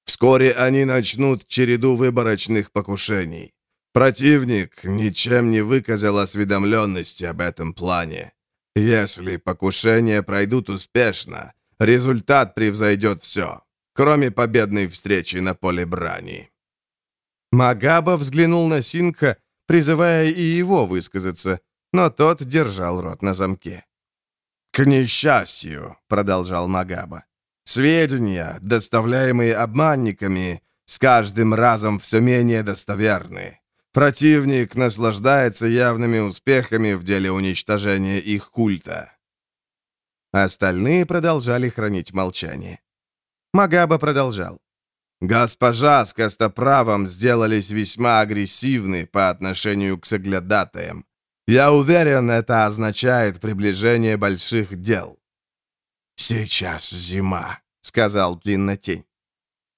Вскоре они начнут череду выборочных покушений. Противник ничем не выказал осведомленности об этом плане. Если покушения пройдут успешно, результат превзойдет все, кроме победной встречи на поле брани. Магаба взглянул на Синка, призывая и его высказаться, но тот держал рот на замке. «К несчастью», — продолжал Магаба, Сведения, доставляемые обманниками, с каждым разом все менее достоверны. Противник наслаждается явными успехами в деле уничтожения их культа. Остальные продолжали хранить молчание. Магаба продолжал. Госпожа с Костоправом сделались весьма агрессивны по отношению к соглядатаям. Я уверен, это означает приближение больших дел. «Сейчас зима», — сказал Длиннотень.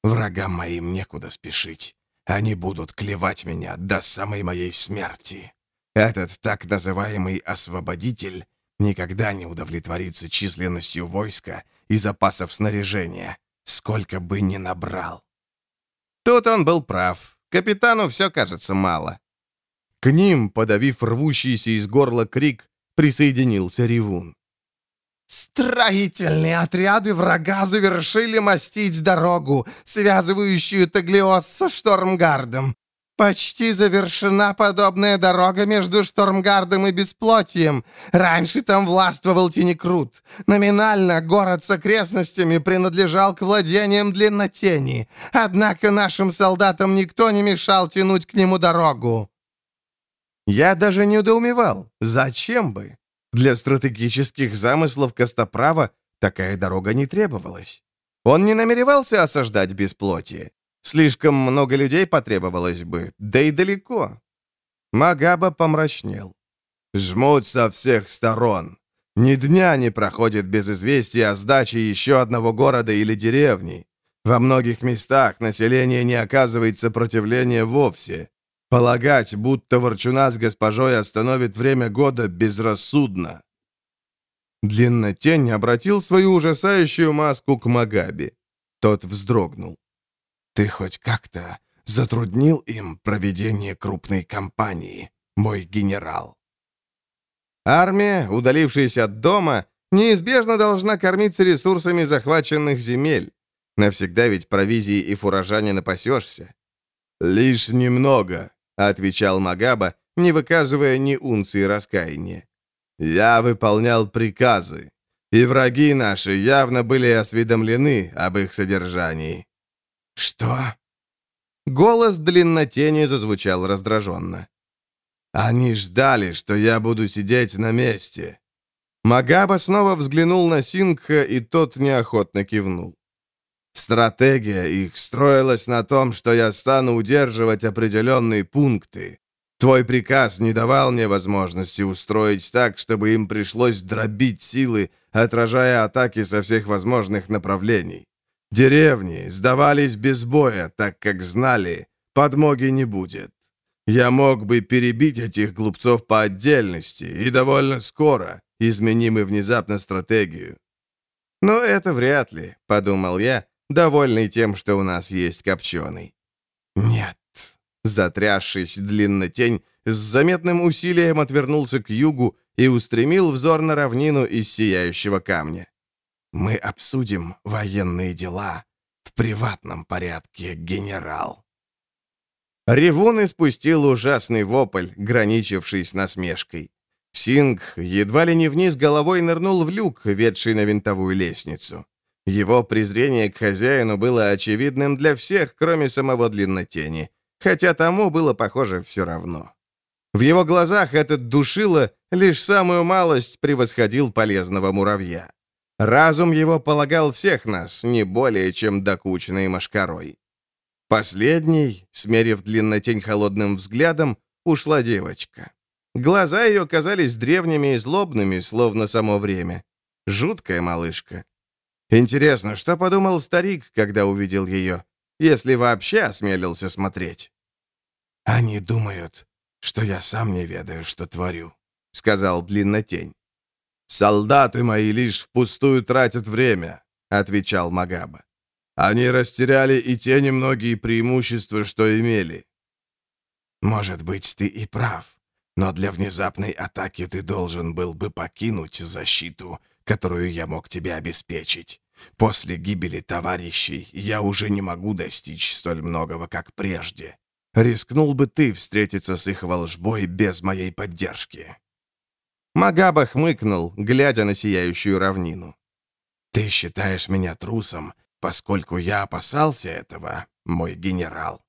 «Врагам моим некуда спешить. Они будут клевать меня до самой моей смерти. Этот так называемый освободитель никогда не удовлетворится численностью войска и запасов снаряжения, сколько бы ни набрал». Тут он был прав. Капитану все кажется мало. К ним, подавив рвущийся из горла крик, присоединился Ревун. Строительные отряды врага завершили мастить дорогу, связывающую Таглиос со Штормгардом. Почти завершена подобная дорога между Штормгардом и Бесплотием. Раньше там властвовал Тенекрут. Номинально город с окрестностями принадлежал к владениям Длиннотени. Однако нашим солдатам никто не мешал тянуть к нему дорогу. Я даже не удоумевал. Зачем бы? Для стратегических замыслов Костоправа такая дорога не требовалась. Он не намеревался осаждать бесплотие. Слишком много людей потребовалось бы, да и далеко. Магаба помрачнел. Жмут со всех сторон. Ни дня не проходит без известия о сдаче еще одного города или деревни. Во многих местах население не оказывает сопротивления вовсе. Полагать, будто Ворчуна с госпожой остановит время года, безрассудно. Длиннотень обратил свою ужасающую маску к Магаби. Тот вздрогнул. «Ты хоть как-то затруднил им проведение крупной кампании, мой генерал?» Армия, удалившаяся от дома, неизбежно должна кормиться ресурсами захваченных земель. Навсегда ведь провизии и фуража не напасешься. «Лишь немного», — отвечал Магаба, не выказывая ни унции раскаяния. «Я выполнял приказы, и враги наши явно были осведомлены об их содержании». «Что?» Голос длиннотени зазвучал раздраженно. «Они ждали, что я буду сидеть на месте». Магаба снова взглянул на Сингха, и тот неохотно кивнул. Стратегия их строилась на том, что я стану удерживать определенные пункты. Твой приказ не давал мне возможности устроить так, чтобы им пришлось дробить силы, отражая атаки со всех возможных направлений. Деревни сдавались без боя, так как знали, подмоги не будет. Я мог бы перебить этих глупцов по отдельности и довольно скоро, изменим внезапно стратегию. «Но это вряд ли», — подумал я, довольный тем, что у нас есть копченый. «Нет». Затрясшись длиннотень, с заметным усилием отвернулся к югу и устремил взор на равнину из сияющего камня. «Мы обсудим военные дела в приватном порядке, генерал». Ревун испустил ужасный вопль, граничивший с насмешкой. Синг едва ли не вниз головой нырнул в люк, ведший на винтовую лестницу. Его презрение к хозяину было очевидным для всех, кроме самого длиннотени, хотя тому было, похоже, все равно. В его глазах этот душило лишь самую малость превосходил полезного муравья. Разум его полагал всех нас, не более, чем докучной мошкарой. Последней, смерив длиннотень холодным взглядом, ушла девочка. Глаза ее казались древними и злобными, словно само время. Жуткая малышка. Интересно, что подумал старик, когда увидел ее, если вообще осмелился смотреть? «Они думают, что я сам не ведаю, что творю», — сказал Длиннотень. «Солдаты мои лишь впустую тратят время», — отвечал Магаба. «Они растеряли и те немногие преимущества, что имели». «Может быть, ты и прав, но для внезапной атаки ты должен был бы покинуть защиту, которую я мог тебе обеспечить. После гибели товарищей я уже не могу достичь столь многого, как прежде. Рискнул бы ты встретиться с их волжбой без моей поддержки?» Магаба хмыкнул, глядя на сияющую равнину. «Ты считаешь меня трусом, поскольку я опасался этого, мой генерал?»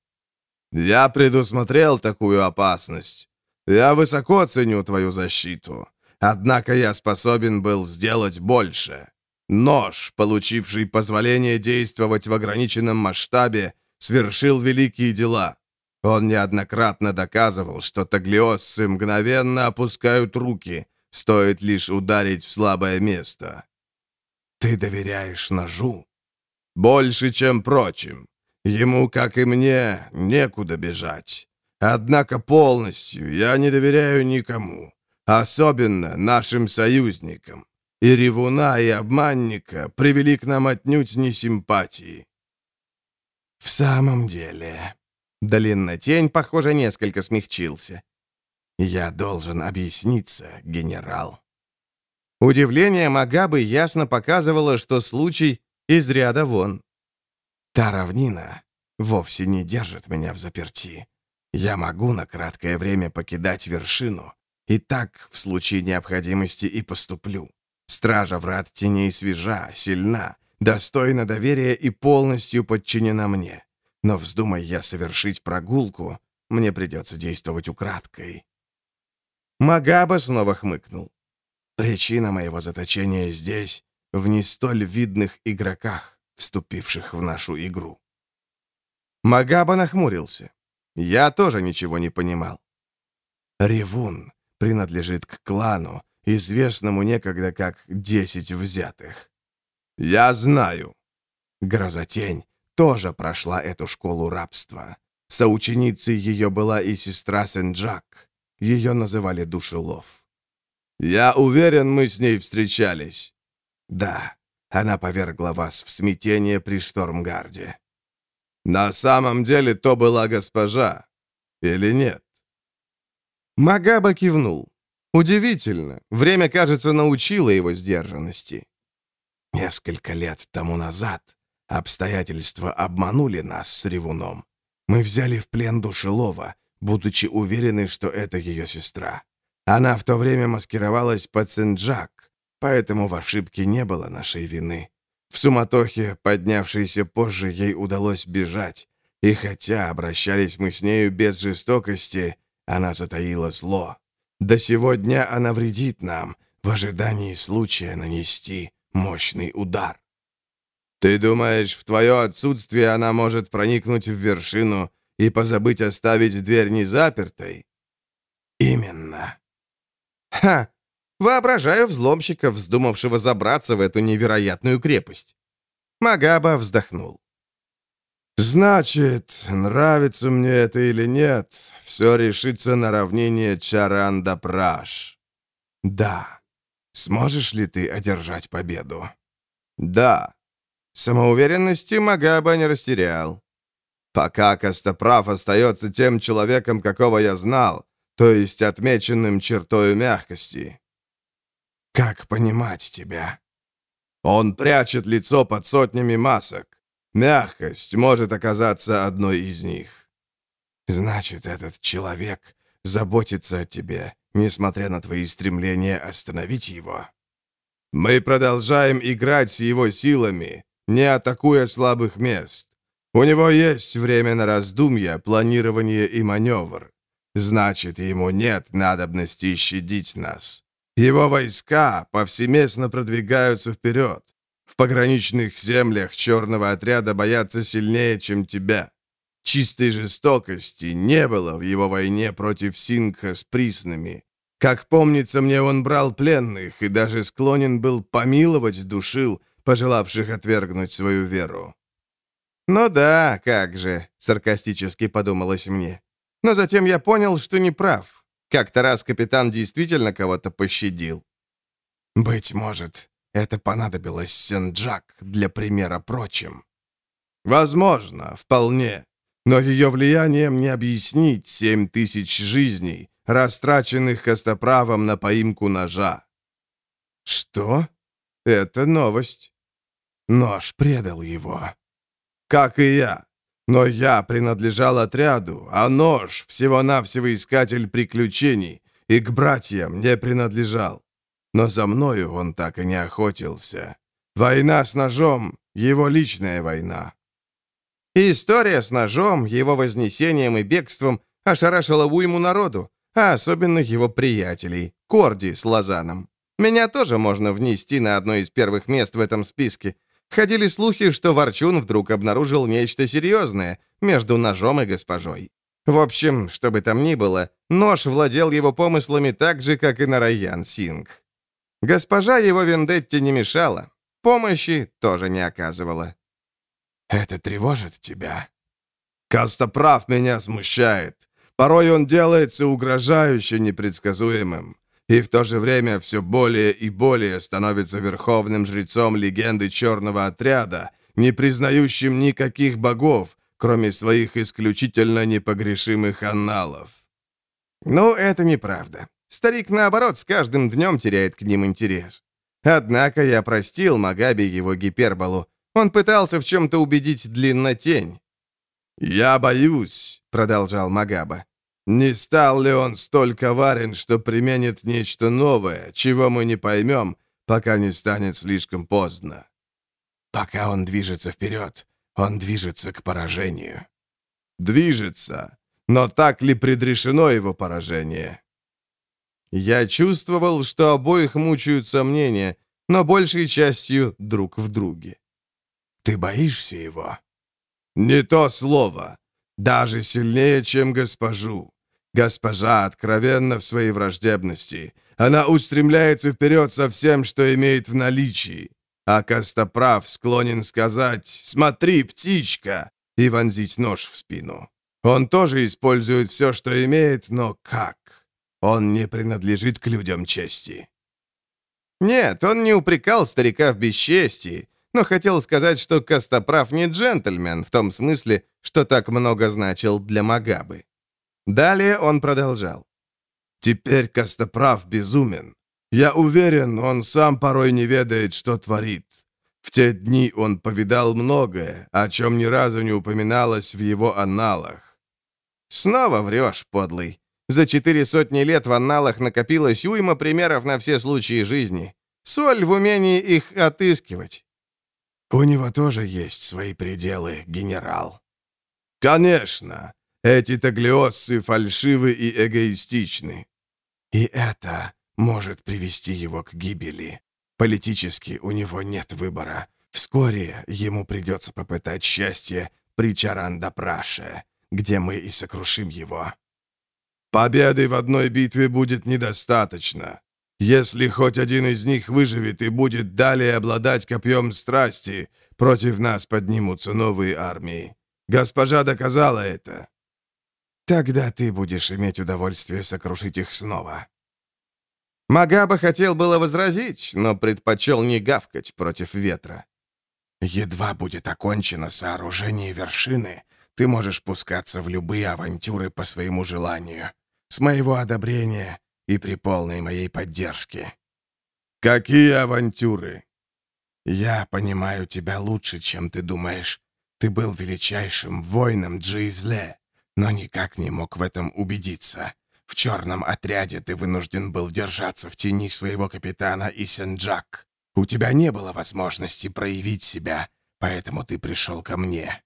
«Я предусмотрел такую опасность. Я высоко ценю твою защиту. Однако я способен был сделать больше. Нож, получивший позволение действовать в ограниченном масштабе, свершил великие дела. Он неоднократно доказывал, что таглиоссы мгновенно опускают руки, стоит лишь ударить в слабое место. Ты доверяешь ножу? Больше, чем прочим. Ему, как и мне, некуда бежать. Однако полностью я не доверяю никому. Особенно нашим союзникам. И ревуна, и обманника привели к нам отнюдь не симпатии. В самом деле... Длиннотень, похоже, несколько смягчился. «Я должен объясниться, генерал». Удивление Магабы ясно показывало, что случай из ряда вон. «Та равнина вовсе не держит меня в заперти. Я могу на краткое время покидать вершину, и так, в случае необходимости, и поступлю. Стража врат теней свежа, сильна, достойна доверия и полностью подчинена мне. Но вздумай я совершить прогулку, мне придется действовать украдкой». Магаба снова хмыкнул. «Причина моего заточения здесь, в не столь видных игроках, вступивших в нашу игру». Магаба нахмурился. Я тоже ничего не понимал. Ревун принадлежит к клану, известному некогда как «Десять взятых». Я знаю. Грозотень тоже прошла эту школу рабства. Соученицей ее была и сестра Сен-Джак. Ее называли Душелов. Я уверен, мы с ней встречались. Да, она повергла вас в смятение при Штормгарде. На самом деле то была госпожа. Или нет? Магаба кивнул. Удивительно. Время, кажется, научило его сдержанности. Несколько лет тому назад обстоятельства обманули нас с Ревуном. Мы взяли в плен Душелова, будучи уверены, что это ее сестра. Она в то время маскировалась под Сен-Джак, поэтому в ошибке не было нашей вины. В суматохе, поднявшейся позже, ей удалось бежать. И хотя обращались мы с нею без жестокости, она затаила зло. До сего дня она вредит нам, в ожидании случая нанести мощный удар. Ты думаешь, в твое отсутствие она может проникнуть в вершину и позабыть оставить дверь незапертой? Именно. Ха! Воображаю взломщика, вздумавшего забраться в эту невероятную крепость. Магаба вздохнул. «Значит, нравится мне это или нет, все решится на равнине Чаранда-Праш». «Да. Сможешь ли ты одержать победу?» «Да». Самоуверенности Магаба не растерял. «Пока Костоправ остается тем человеком, какого я знал, то есть отмеченным чертою мягкости». «Как понимать тебя?» «Он прячет лицо под сотнями масок. Мягкость может оказаться одной из них. Значит, этот человек заботится о тебе несмотря на твои стремления остановить его. Мы продолжаем играть с его силами, не атакуя слабых мест. У него есть время на раздумья, планирование и маневр. Значит, ему нет надобности щадить нас. Его войска повсеместно продвигаются вперед. В пограничных землях черного отряда боятся сильнее, чем тебя. Чистой жестокости не было в его войне против Сингха с приснами. Как помнится мне, он брал пленных и даже склонен был помиловать душил, пожелавших отвергнуть свою веру. «Ну да, как же», — саркастически подумалось мне. Но затем я понял, что не прав. Как-то раз капитан действительно кого-то пощадил. Быть может, это понадобилось Сенджак для примера прочим. Возможно, вполне. Но ее влиянием не объяснить семь тысяч жизней, растраченных костоправом на поимку ножа. Что? Это новость. Нож предал его. Как и я. Но я принадлежал отряду, а нож — всего-навсего искатель приключений, и к братьям не принадлежал. Но за мною он так и не охотился. Война с ножом — его личная война. История с ножом, его вознесением и бегством ошарашила уйму народу, а особенно его приятелей, Корди с Лозаном. Меня тоже можно внести на одно из первых мест в этом списке — Ходили слухи, что Ворчун вдруг обнаружил нечто серьезное между ножом и госпожой. В общем, что бы там ни было, нож владел его помыслами так же, как и Нараян Синг. Госпожа его вендетте не мешала, помощи тоже не оказывала. «Это тревожит тебя?» «Костоправ меня смущает. Порой он делается угрожающе непредсказуемым и в то же время все более и более становится верховным жрецом легенды черного отряда, не признающим никаких богов, кроме своих исключительно непогрешимых анналов. Ну, это неправда. Старик, наоборот, с каждым днем теряет к ним интерес. Однако я простил Магаби его гиперболу. Он пытался в чем-то убедить длиннотень. «Я боюсь», — продолжал Магаба, не стал ли он столь коварен, что применит нечто новое, чего мы не поймем, пока не станет слишком поздно? Пока он движется вперед, он движется к поражению. Движется, но так ли предрешено его поражение? Я чувствовал, что обоих мучают сомнения, но большей частью друг в друге. Ты боишься его? Не то слово. Даже сильнее, чем госпожу. Госпожа откровенна в своей враждебности. Она устремляется вперед со всем, что имеет в наличии. А Костоправ склонен сказать «Смотри, птичка!» и вонзить нож в спину. Он тоже использует все, что имеет, но как? Он не принадлежит к людям чести. Нет, он не упрекал старика в бесчестии, но хотел сказать, что Костоправ не джентльмен в том смысле, что так много значил для Магабы. Далее он продолжал. «Теперь Костоправ безумен. Я уверен, он сам порой не ведает, что творит. В те дни он повидал многое, о чем ни разу не упоминалось в его анналах». «Снова врешь, подлый. За четыре сотни лет в анналах накопилось уйма примеров на все случаи жизни. Соль в умении их отыскивать». «У него тоже есть свои пределы, генерал». «Конечно. Эти таглиоссы фальшивы и эгоистичны. И это может привести его к гибели. Политически у него нет выбора. Вскоре ему придется попытать счастье при Чарандапраше, где мы и сокрушим его. Победы в одной битве будет недостаточно. Если хоть один из них выживет и будет далее обладать копьем страсти, против нас поднимутся новые армии. Госпожа доказала это. Тогда ты будешь иметь удовольствие сокрушить их снова». Магаба хотел было возразить, но предпочел не гавкать против ветра. «Едва будет окончено сооружение вершины, ты можешь пускаться в любые авантюры по своему желанию, с моего одобрения и при полной моей поддержке». «Какие авантюры?» «Я понимаю тебя лучше, чем ты думаешь. Ты был величайшим воином Джизле но никак не мог в этом убедиться. В черном отряде ты вынужден был держаться в тени своего капитана Исенджак. У тебя не было возможности проявить себя, поэтому ты пришел ко мне».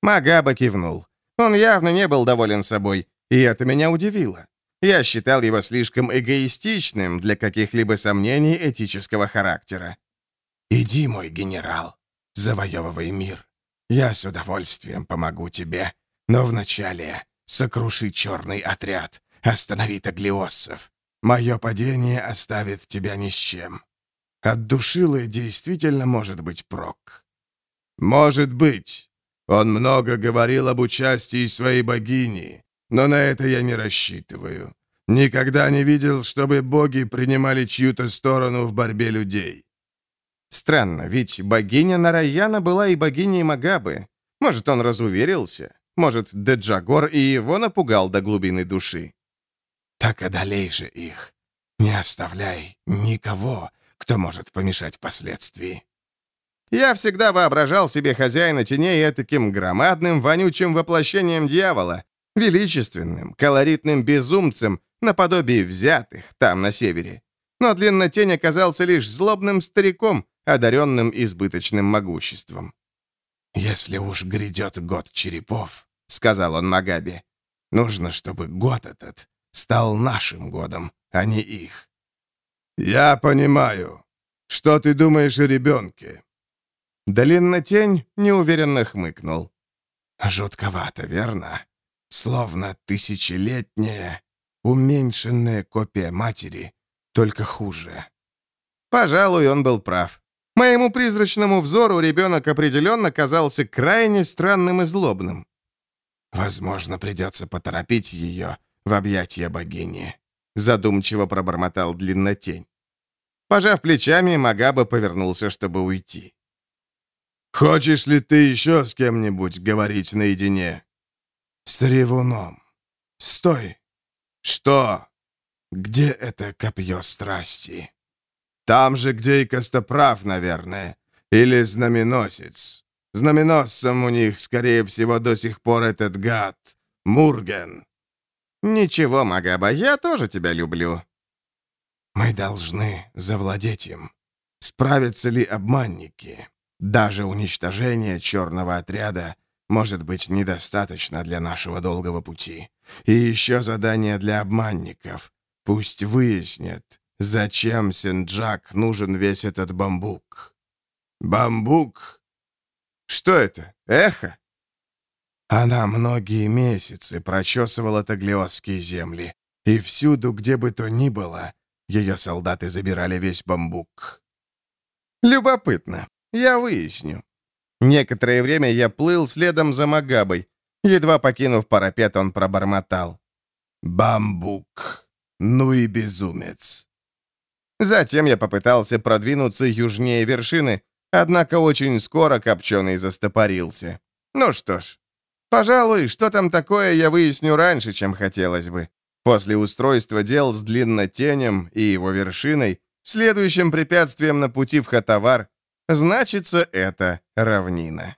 Магаба кивнул. Он явно не был доволен собой, и это меня удивило. Я считал его слишком эгоистичным для каких-либо сомнений этического характера. «Иди, мой генерал, завоевывай мир. Я с удовольствием помогу тебе, но вначале сокруши черный отряд, останови таглиоссов. Мое падение оставит тебя ни с чем. От душилы действительно может быть прок». «Может быть. Он много говорил об участии своей богини, но на это я не рассчитываю. Никогда не видел, чтобы боги принимали чью-то сторону в борьбе людей. Странно, ведь богиня Нараяна была и богиней Магабы. Может, он разуверился? Может, Деджагор и его напугал до глубины души? Так одолей же их. Не оставляй никого, кто может помешать впоследствии. Я всегда воображал себе хозяина теней таким громадным, вонючим воплощением дьявола, величественным, колоритным безумцем, наподобие взятых там, на севере. Но длиннотень оказался лишь злобным стариком, одаренным избыточным могуществом. «Если уж грядет год черепов», — сказал он Магабе, — «нужно, чтобы год этот стал нашим годом, а не их». «Я понимаю. Что ты думаешь о ребенке?» Длиннотень неуверенно хмыкнул. «Жутковато, верно? Словно тысячелетняя, уменьшенная копия матери, только хуже». Пожалуй, он был прав. Моему призрачному взору ребенок определенно казался крайне странным и злобным. «Возможно, придется поторопить ее в объятия богини», — задумчиво пробормотал длиннотень. Пожав плечами, Магаба повернулся, чтобы уйти. «Хочешь ли ты еще с кем-нибудь говорить наедине?» «С ревуном. Стой!» «Что?» «Где это копье страсти?» Там же, где и Костоправ, наверное. Или знаменосец. Знаменосцем у них, скорее всего, до сих пор этот гад. Мурген. Ничего, Магаба, я тоже тебя люблю. Мы должны завладеть им. Справятся ли обманники? Даже уничтожение черного отряда может быть недостаточно для нашего долгого пути. И еще задание для обманников. Пусть выяснят, Зачем Синджак нужен весь этот бамбук? Бамбук? Что это? Эхо? Она многие месяцы прочесывала таглиосские земли, и всюду, где бы то ни было, ее солдаты забирали весь бамбук. Любопытно. Я выясню. Некоторое время я плыл следом за Магабой. Едва покинув парапет, он пробормотал. «Бамбук! Ну и безумец!» Затем я попытался продвинуться южнее вершины, однако очень скоро Копченый застопорился. Ну что ж, пожалуй, что там такое, я выясню раньше, чем хотелось бы. После устройства дел с длиннотенем и его вершиной, следующим препятствием на пути в Хатавар, значится это равнина.